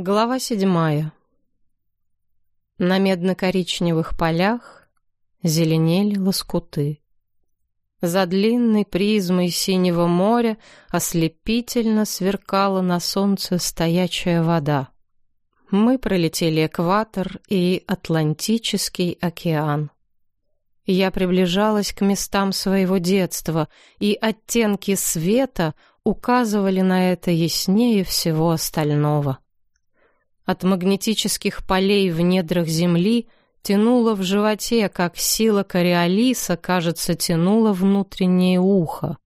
Глава седьмая. На медно-коричневых полях зеленели лоскуты. За длинной призмой синего моря ослепительно сверкала на солнце стоячая вода. Мы пролетели экватор и Атлантический океан. Я приближалась к местам своего детства, и оттенки света указывали на это яснее всего остального. От магнетических полей в недрах Земли тянуло в животе, как сила Кориолиса, кажется, тянула внутреннее ухо.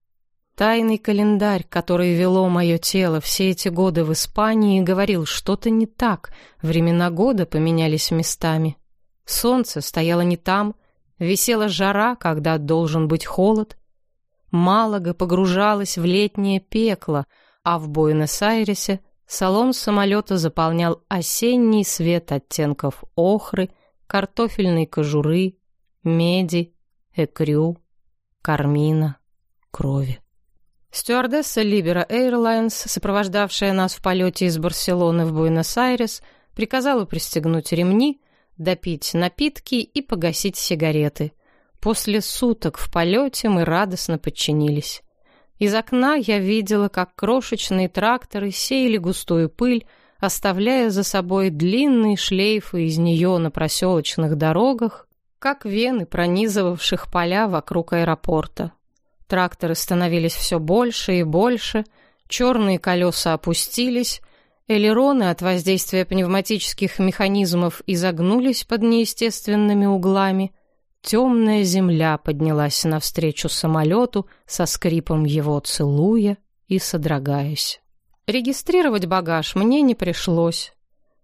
Тайный календарь, который вело мое тело все эти годы в Испании, говорил, что-то не так, времена года поменялись местами. Солнце стояло не там, висела жара, когда должен быть холод. Малага погружалась в летнее пекло, а в Буэнос-Айресе — Салон самолета заполнял осенний свет оттенков охры, картофельной кожуры, меди, экрю, кармина, крови. Стюардесса Libera Airlines, сопровождавшая нас в полете из Барселоны в Буэнос-Айрес, приказала пристегнуть ремни, допить напитки и погасить сигареты. После суток в полете мы радостно подчинились. Из окна я видела, как крошечные тракторы сеяли густую пыль, оставляя за собой длинные шлейфы из нее на проселочных дорогах, как вены, пронизывавших поля вокруг аэропорта. Тракторы становились все больше и больше, черные колеса опустились, элероны от воздействия пневматических механизмов изогнулись под неестественными углами — Темная земля поднялась навстречу самолету, со скрипом его целуя и содрогаясь. Регистрировать багаж мне не пришлось.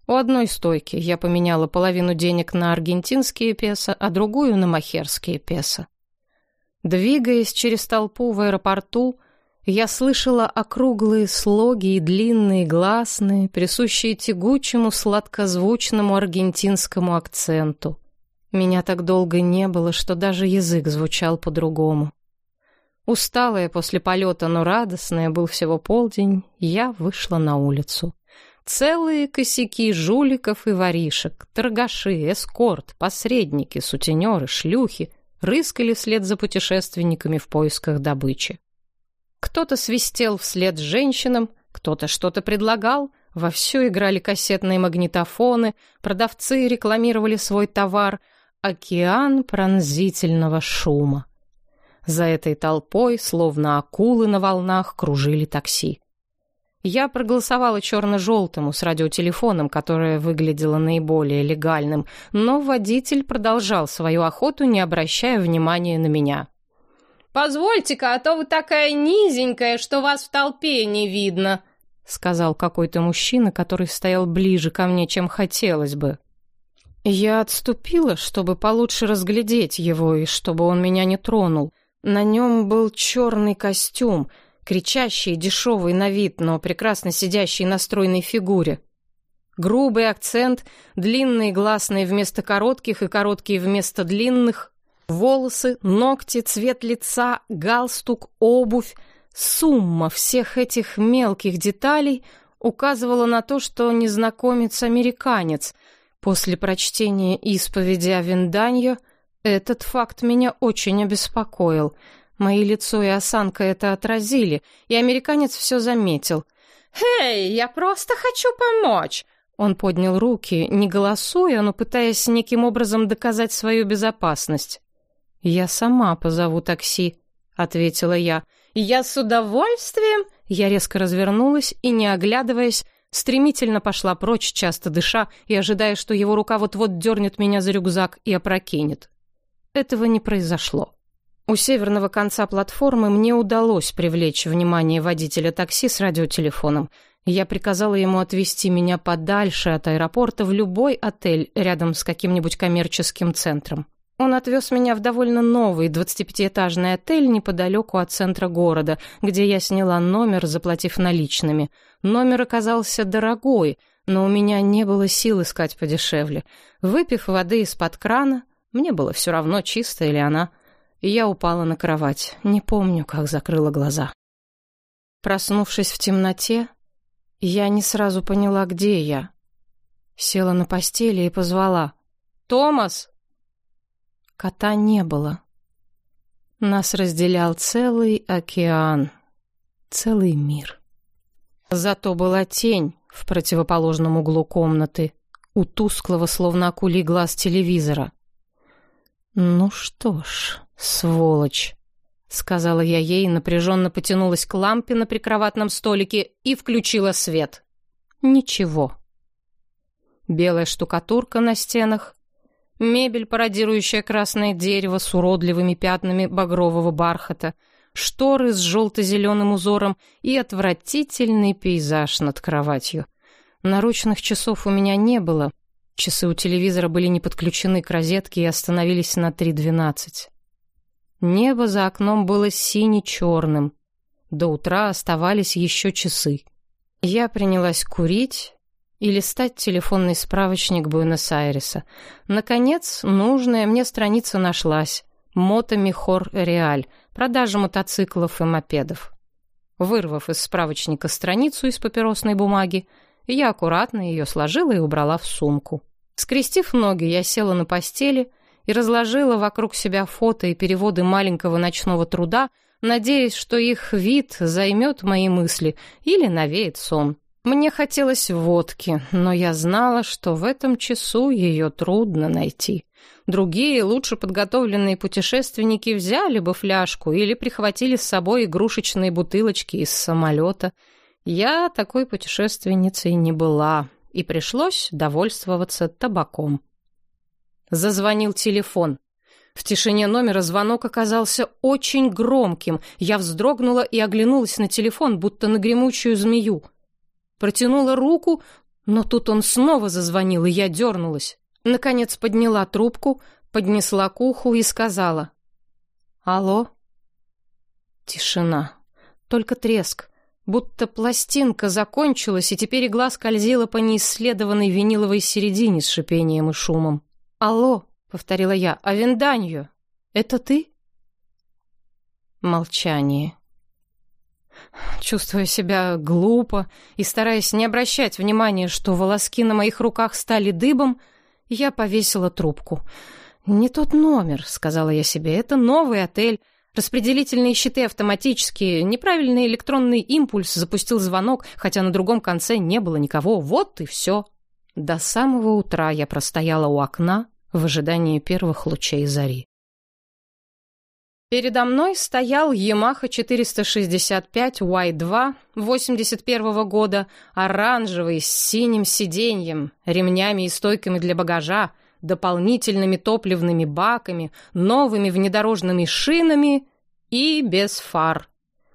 У одной стойки я поменяла половину денег на аргентинские песо, а другую на махерские песо. Двигаясь через толпу в аэропорту, я слышала округлые слоги и длинные гласные, присущие тягучему сладкозвучному аргентинскому акценту — меня так долго не было, что даже язык звучал по-другому. Усталая после полета, но радостная, был всего полдень, я вышла на улицу. Целые косяки жуликов и воришек, торгаши, эскорт, посредники, сутенеры, шлюхи рыскали вслед за путешественниками в поисках добычи. Кто-то свистел вслед женщинам, кто-то что-то предлагал, вовсю играли кассетные магнитофоны, продавцы рекламировали свой товар — океан пронзительного шума. За этой толпой, словно акулы на волнах, кружили такси. Я проголосовала черно-желтому с радиотелефоном, которое выглядело наиболее легальным, но водитель продолжал свою охоту, не обращая внимания на меня. «Позвольте-ка, а то вы такая низенькая, что вас в толпе не видно», — сказал какой-то мужчина, который стоял ближе ко мне, чем хотелось бы. Я отступила, чтобы получше разглядеть его и чтобы он меня не тронул. На нем был черный костюм, кричащий, дешевый на вид, но прекрасно сидящий на стройной фигуре. Грубый акцент, длинные гласные вместо коротких и короткие вместо длинных, волосы, ногти, цвет лица, галстук, обувь. Сумма всех этих мелких деталей указывала на то, что незнакомец-американец — После прочтения исповеди о Винданьо этот факт меня очень обеспокоил. Мои лицо и осанка это отразили, и американец все заметил. «Эй, я просто хочу помочь!» Он поднял руки, не голосуя, но пытаясь неким образом доказать свою безопасность. «Я сама позову такси», — ответила я. «Я с удовольствием...» Я резко развернулась и, не оглядываясь, Стремительно пошла прочь, часто дыша, и ожидая, что его рука вот-вот дернет меня за рюкзак и опрокинет. Этого не произошло. У северного конца платформы мне удалось привлечь внимание водителя такси с радиотелефоном. Я приказала ему отвезти меня подальше от аэропорта в любой отель рядом с каким-нибудь коммерческим центром. Он отвез меня в довольно новый 25-этажный отель неподалеку от центра города, где я сняла номер, заплатив наличными. Номер оказался дорогой, но у меня не было сил искать подешевле. Выпив воды из-под крана, мне было все равно, чистая ли она, я упала на кровать. Не помню, как закрыла глаза. Проснувшись в темноте, я не сразу поняла, где я. Села на постели и позвала. «Томас!» Кота не было. Нас разделял целый океан, целый мир. Зато была тень в противоположном углу комнаты, у тусклого, словно акулий глаз телевизора. «Ну что ж, сволочь», — сказала я ей, напряженно потянулась к лампе на прикроватном столике и включила свет. «Ничего». Белая штукатурка на стенах, мебель, пародирующая красное дерево с уродливыми пятнами багрового бархата, шторы с желто-зеленым узором и отвратительный пейзаж над кроватью. Наручных часов у меня не было. Часы у телевизора были не подключены к розетке и остановились на 3.12. Небо за окном было сине-черным. До утра оставались еще часы. Я принялась курить и листать телефонный справочник Буэнос-Айреса. Наконец, нужная мне страница нашлась. Мотомихор Реаль. Продажа мотоциклов и мопедов. Вырвав из справочника страницу из папиросной бумаги, я аккуратно ее сложила и убрала в сумку. Скрестив ноги, я села на постели и разложила вокруг себя фото и переводы маленького ночного труда, надеясь, что их вид займет мои мысли или навеет сон. Мне хотелось водки, но я знала, что в этом часу ее трудно найти. Другие, лучше подготовленные путешественники взяли бы фляжку или прихватили с собой игрушечные бутылочки из самолета — я такой путешественницей не была, и пришлось довольствоваться табаком. Зазвонил телефон. В тишине номера звонок оказался очень громким. Я вздрогнула и оглянулась на телефон, будто на гремучую змею. Протянула руку, но тут он снова зазвонил, и я дернулась. Наконец подняла трубку, поднесла к уху и сказала. «Алло?» Тишина. Только треск будто пластинка закончилась, и теперь игла скользила по неисследованной виниловой середине с шипением и шумом. «Алло», — повторила я, — «Авенданью, это ты?» Молчание. Чувствуя себя глупо и стараясь не обращать внимания, что волоски на моих руках стали дыбом, я повесила трубку. «Не тот номер», — сказала я себе, — «это новый отель». Распределительные щиты автоматические, неправильный электронный импульс запустил звонок, хотя на другом конце не было никого. Вот и все. До самого утра я простояла у окна в ожидании первых лучей зари. Передо мной стоял Yamaha 465 Y2 81 года, оранжевый, с синим сиденьем, ремнями и стойками для багажа, дополнительными топливными баками, новыми внедорожными шинами и без фар.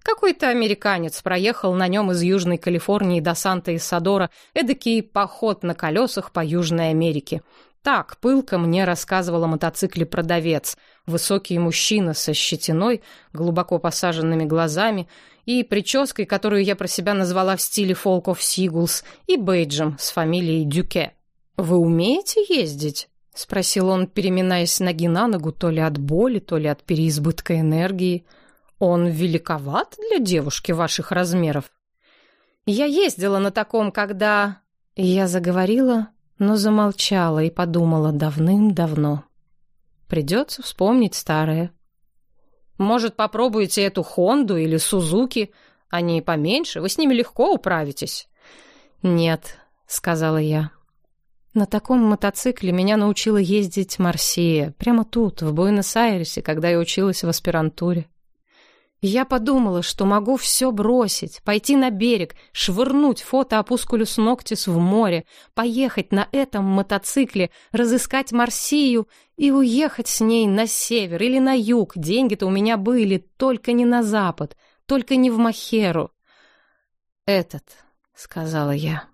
Какой-то американец проехал на нем из Южной Калифорнии до Санта-Исадора, эдакий поход на колесах по Южной Америке. Так пылко мне рассказывал о мотоцикле продавец, высокий мужчина со щетиной, глубоко посаженными глазами и прической, которую я про себя назвала в стиле Folk of Seagulls, и бейджем с фамилией Дюке. «Вы умеете ездить?» — спросил он, переминаясь ноги на ногу, то ли от боли, то ли от переизбытка энергии. «Он великоват для девушки ваших размеров?» «Я ездила на таком, когда...» Я заговорила, но замолчала и подумала давным-давно. Придется вспомнить старое. «Может, попробуете эту Хонду или Сузуки? Они поменьше, вы с ними легко управитесь». «Нет», — сказала я. На таком мотоцикле меня научила ездить Марсия, прямо тут, в Буэнос-Айресе, когда я училась в аспирантуре. Я подумала, что могу все бросить, пойти на берег, швырнуть фото Апускулюс Ноктис в море, поехать на этом мотоцикле, разыскать Марсию и уехать с ней на север или на юг. Деньги-то у меня были, только не на запад, только не в Махеру. «Этот», — сказала я.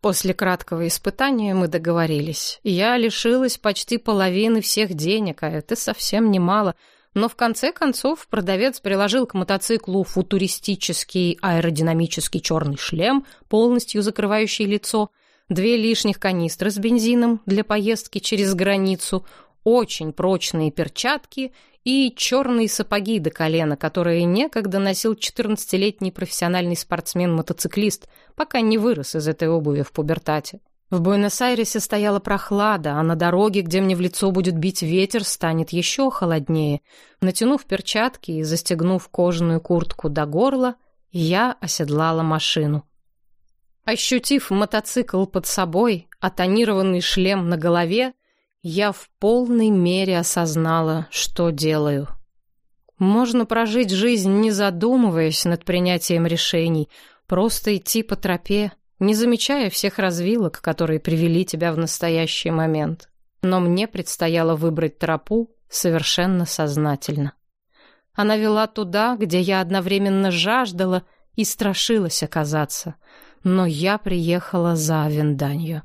После краткого испытания мы договорились. Я лишилась почти половины всех денег, а это совсем немало. Но в конце концов продавец приложил к мотоциклу футуристический аэродинамический черный шлем, полностью закрывающий лицо, две лишних канистры с бензином для поездки через границу, очень прочные перчатки и черные сапоги до колена, которые некогда носил 14-летний профессиональный спортсмен-мотоциклист, пока не вырос из этой обуви в пубертате. В Буэнос-Айресе стояла прохлада, а на дороге, где мне в лицо будет бить ветер, станет еще холоднее. Натянув перчатки и застегнув кожаную куртку до горла, я оседлала машину. Ощутив мотоцикл под собой, а тонированный шлем на голове, я в полной мере осознала, что делаю. Можно прожить жизнь, не задумываясь над принятием решений, просто идти по тропе, не замечая всех развилок, которые привели тебя в настоящий момент. Но мне предстояло выбрать тропу совершенно сознательно. Она вела туда, где я одновременно жаждала и страшилась оказаться. Но я приехала за Венданью.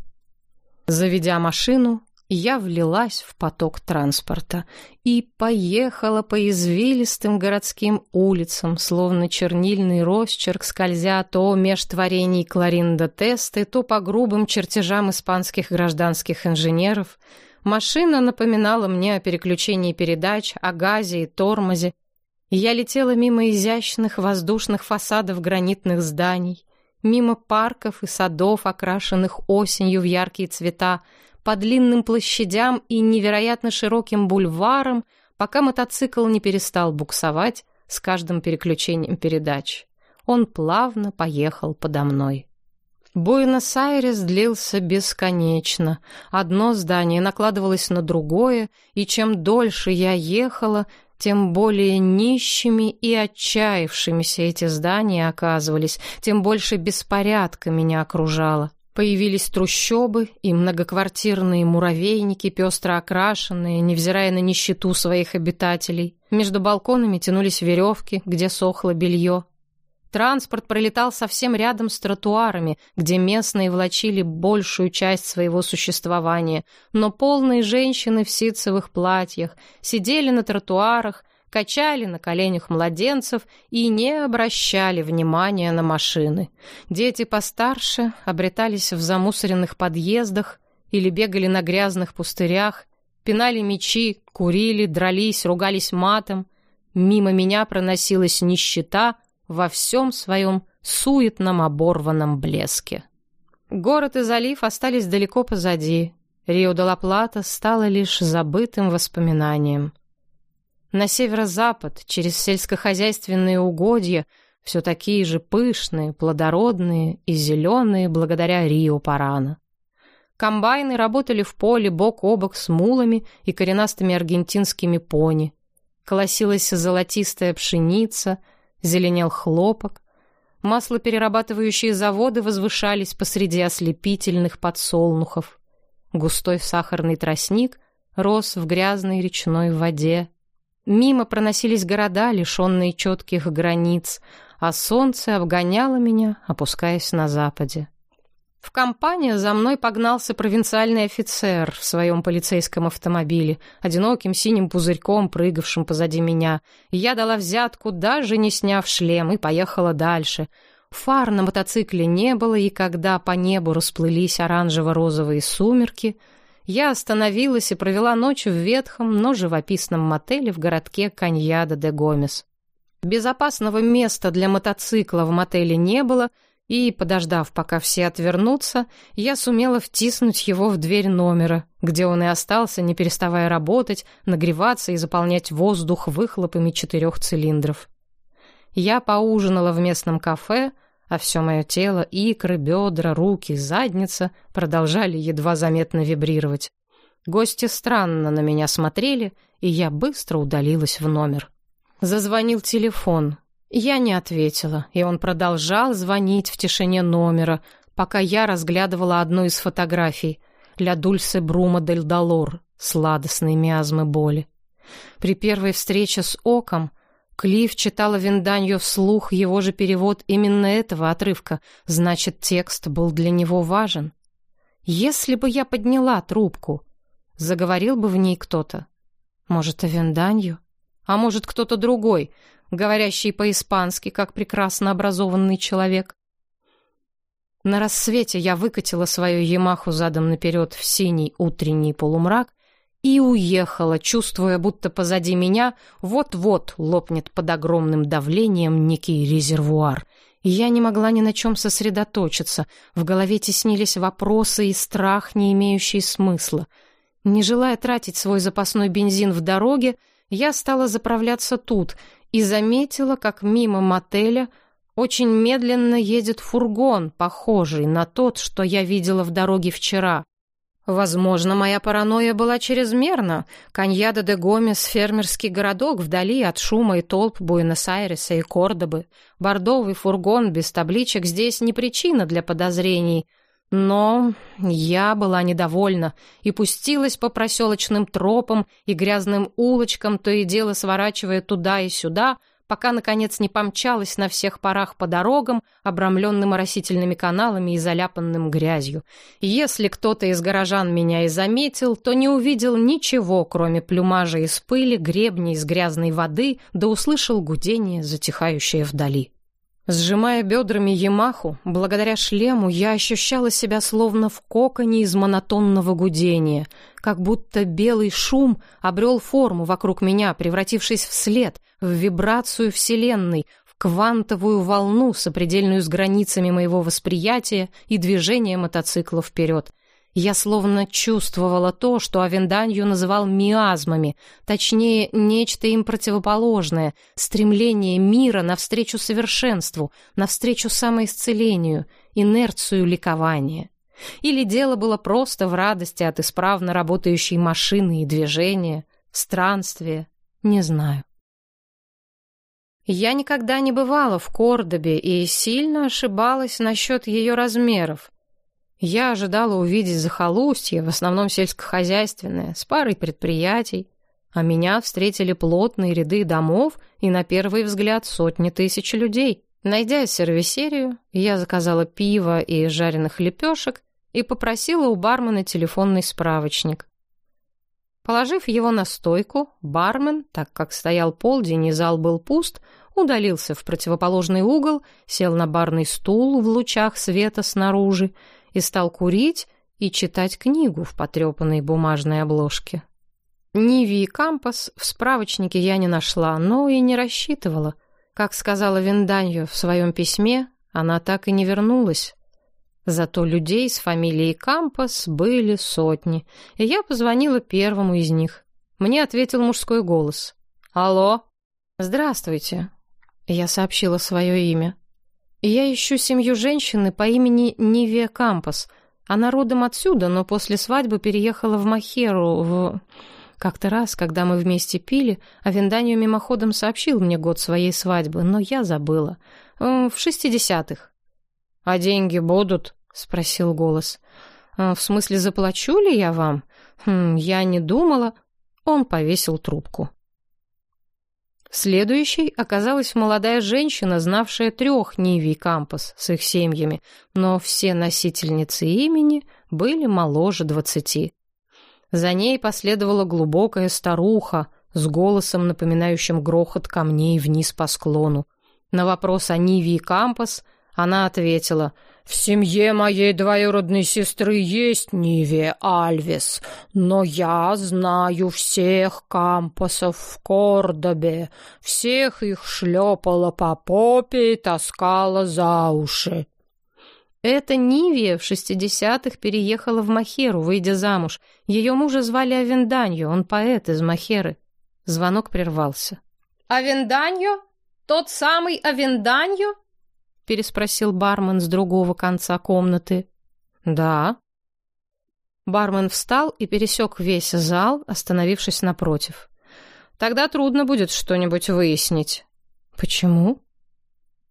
Заведя машину, я влилась в поток транспорта и поехала по извилистым городским улицам, словно чернильный росчерк, скользя то меж творений Кларинда Тесты, то по грубым чертежам испанских гражданских инженеров. Машина напоминала мне о переключении передач, о газе и тормозе. Я летела мимо изящных воздушных фасадов гранитных зданий, мимо парков и садов, окрашенных осенью в яркие цвета, по длинным площадям и невероятно широким бульварам, пока мотоцикл не перестал буксовать с каждым переключением передач. Он плавно поехал подо мной. Буэнос-Айрес длился бесконечно. Одно здание накладывалось на другое, и чем дольше я ехала, тем более нищими и отчаявшимися эти здания оказывались, тем больше беспорядка меня окружало. Появились трущобы и многоквартирные муравейники, пестро окрашенные, невзирая на нищету своих обитателей. Между балконами тянулись веревки, где сохло белье. Транспорт пролетал совсем рядом с тротуарами, где местные влачили большую часть своего существования, но полные женщины в ситцевых платьях сидели на тротуарах, качали на коленях младенцев и не обращали внимания на машины. Дети постарше обретались в замусоренных подъездах или бегали на грязных пустырях, пинали мечи, курили, дрались, ругались матом. Мимо меня проносилась нищета во всем своем суетном оборванном блеске. Город и залив остались далеко позади. Рио-де-ла-Плата стало лишь забытым воспоминанием. На северо-запад, через сельскохозяйственные угодья, все такие же пышные, плодородные и зеленые благодаря Рио-Парана. Комбайны работали в поле бок о бок с мулами и коренастыми аргентинскими пони. Колосилась золотистая пшеница, зеленел хлопок. Маслоперерабатывающие заводы возвышались посреди ослепительных подсолнухов. Густой сахарный тростник рос в грязной речной воде. Мимо проносились города, лишенные четких границ, а солнце обгоняло меня, опускаясь на западе. В компанию за мной погнался провинциальный офицер в своем полицейском автомобиле, одиноким синим пузырьком, прыгавшим позади меня. Я дала взятку, даже не сняв шлем, и поехала дальше. Фар на мотоцикле не было, и когда по небу расплылись оранжево-розовые сумерки — я остановилась и провела ночь в ветхом, но живописном мотеле в городке Каньяда де Гомес. Безопасного места для мотоцикла в мотеле не было, и, подождав, пока все отвернутся, я сумела втиснуть его в дверь номера, где он и остался, не переставая работать, нагреваться и заполнять воздух выхлопами четырех цилиндров. Я поужинала в местном кафе, а все мое тело, икры, бедра, руки, задница продолжали едва заметно вибрировать. Гости странно на меня смотрели, и я быстро удалилась в номер. Зазвонил телефон. Я не ответила, и он продолжал звонить в тишине номера, пока я разглядывала одну из фотографий «Ля Дульсе Брума дель Долор» сладостной миазмы боли. При первой встрече с Оком Клифф читала Винданью вслух его же перевод именно этого отрывка, значит, текст был для него важен. Если бы я подняла трубку, заговорил бы в ней кто-то. Может, о Винданью? А может, кто-то другой, говорящий по-испански, как прекрасно образованный человек? На рассвете я выкатила свою Ямаху задом наперед в синий утренний полумрак и уехала, чувствуя, будто позади меня вот-вот лопнет под огромным давлением некий резервуар. я не могла ни на чем сосредоточиться. В голове теснились вопросы и страх, не имеющий смысла. Не желая тратить свой запасной бензин в дороге, я стала заправляться тут и заметила, как мимо мотеля очень медленно едет фургон, похожий на тот, что я видела в дороге вчера. Возможно, моя паранойя была чрезмерна. Каньяда де Гомес — фермерский городок вдали от шума и толп Буэнос-Айреса и Кордобы. Бордовый фургон без табличек здесь не причина для подозрений. Но я была недовольна и пустилась по проселочным тропам и грязным улочкам, то и дело сворачивая туда и сюда, пока, наконец, не помчалась на всех парах по дорогам, обрамленным оросительными каналами и заляпанным грязью. Если кто-то из горожан меня и заметил, то не увидел ничего, кроме плюмажа из пыли, гребней из грязной воды, да услышал гудение, затихающее вдали. Сжимая бедрами Ямаху, благодаря шлему я ощущала себя словно в коконе из монотонного гудения, как будто белый шум обрел форму вокруг меня, превратившись в след, в вибрацию Вселенной, в квантовую волну, сопредельную с границами моего восприятия и движения мотоцикла вперед. Я словно чувствовала то, что Авенданью называл миазмами, точнее, нечто им противоположное, стремление мира навстречу совершенству, навстречу самоисцелению, инерцию ликования. Или дело было просто в радости от исправно работающей машины и движения, странствия, не знаю. Я никогда не бывала в Кордобе и сильно ошибалась насчет ее размеров. Я ожидала увидеть захолустье, в основном сельскохозяйственное, с парой предприятий, а меня встретили плотные ряды домов и, на первый взгляд, сотни тысяч людей. Найдя сервисерию, я заказала пиво и жареных лепешек и попросила у бармена телефонный справочник. Положив его на стойку, бармен, так как стоял полдень и зал был пуст, удалился в противоположный угол, сел на барный стул в лучах света снаружи и стал курить и читать книгу в потрепанной бумажной обложке. Ниви и Кампас в справочнике я не нашла, но и не рассчитывала. Как сказала Винданьо в своем письме, она так и не вернулась. Зато людей с фамилией Кампас были сотни, и я позвонила первому из них. Мне ответил мужской голос. «Алло?» «Здравствуйте», — я сообщила свое имя. Я ищу семью женщины по имени Нивия Кампас. Она родом отсюда, но после свадьбы переехала в Махеру, в... Как-то раз, когда мы вместе пили, Авенданию мимоходом сообщил мне год своей свадьбы, но я забыла. В шестидесятых. «А деньги будут?» — спросил голос. «В смысле, заплачу ли я вам?» хм, «Я не думала». Он повесил трубку. Следующей оказалась молодая женщина, знавшая трех Ниви Кампус с их семьями, но все носительницы имени были моложе двадцати. За ней последовала глубокая старуха с голосом, напоминающим грохот камней вниз по склону. На вопрос о Ниве Кампус она ответила — в семье моей двоюродной сестры есть Ниве Альвес, но я знаю всех кампусов в Кордобе, всех их шлепала по попе и таскала за уши. Эта Нивия в шестидесятых переехала в Махеру, выйдя замуж. Ее мужа звали Авенданью, он поэт из Махеры. Звонок прервался. «Авенданью? Тот самый Авенданью?» Переспросил бармен с другого конца комнаты. Да. Бармен встал и пересек весь зал, остановившись напротив. Тогда трудно будет что-нибудь выяснить. Почему?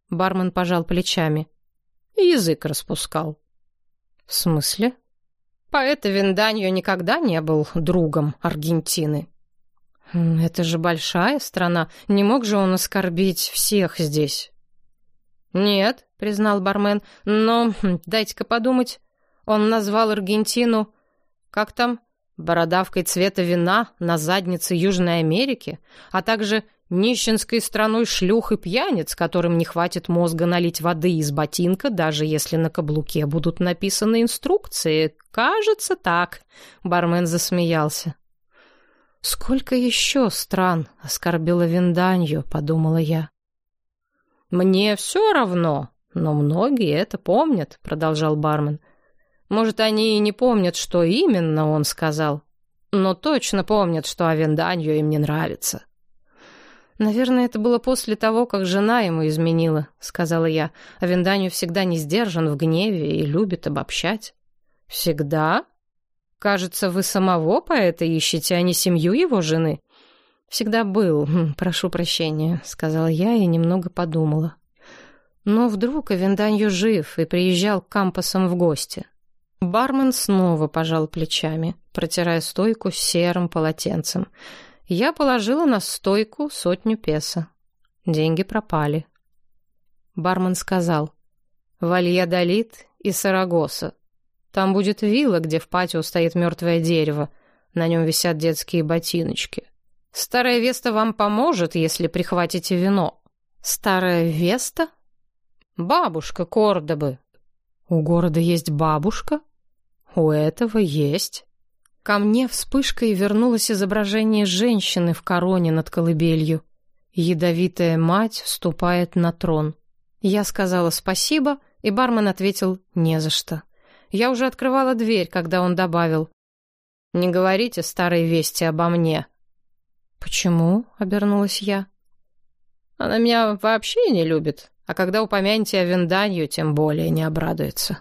Бармен пожал плечами. Язык распускал. В смысле? Поэт Винданьо никогда не был другом Аргентины. Это же большая страна, не мог же он оскорбить всех здесь. «Нет», — признал бармен, — «но хм, дайте-ка подумать. Он назвал Аргентину... Как там? Бородавкой цвета вина на заднице Южной Америки, а также нищенской страной шлюх и пьяниц, которым не хватит мозга налить воды из ботинка, даже если на каблуке будут написаны инструкции. Кажется, так. Бармен засмеялся. «Сколько еще стран?» — оскорбила Винданью, — подумала я. «Мне все равно», но многие это помнят», — продолжал бармен. «Может, они и не помнят, что именно он сказал, но точно помнят, что Авенданью им не нравится». «Наверное, это было после того, как жена ему изменила», — сказала я. «Авенданию всегда не сдержан в гневе и любит обобщать». «Всегда?» «Кажется, вы самого поэта ищете, а не семью его жены?» «Всегда был, хм, прошу прощения», — сказала я и немного подумала. Но вдруг Авенданью жив и приезжал к кампусам в гости. Бармен снова пожал плечами, протирая стойку серым полотенцем. Я положила на стойку сотню песо. Деньги пропали. Бармен сказал, «Вальядолит и Сарагоса. Там будет вилла, где в патио стоит мертвое дерево. На нем висят детские ботиночки. Старая Веста вам поможет, если прихватите вино». «Старая Веста?» «Бабушка Кордобы». «У города есть бабушка?» «У этого есть». Ко мне вспышкой вернулось изображение женщины в короне над колыбелью. Ядовитая мать вступает на трон. Я сказала спасибо, и бармен ответил «не за что». Я уже открывала дверь, когда он добавил «Не говорите старой вести обо мне». «Почему?» — обернулась я. «Она меня вообще не любит, а когда упомянете о Винданью, тем более не обрадуется».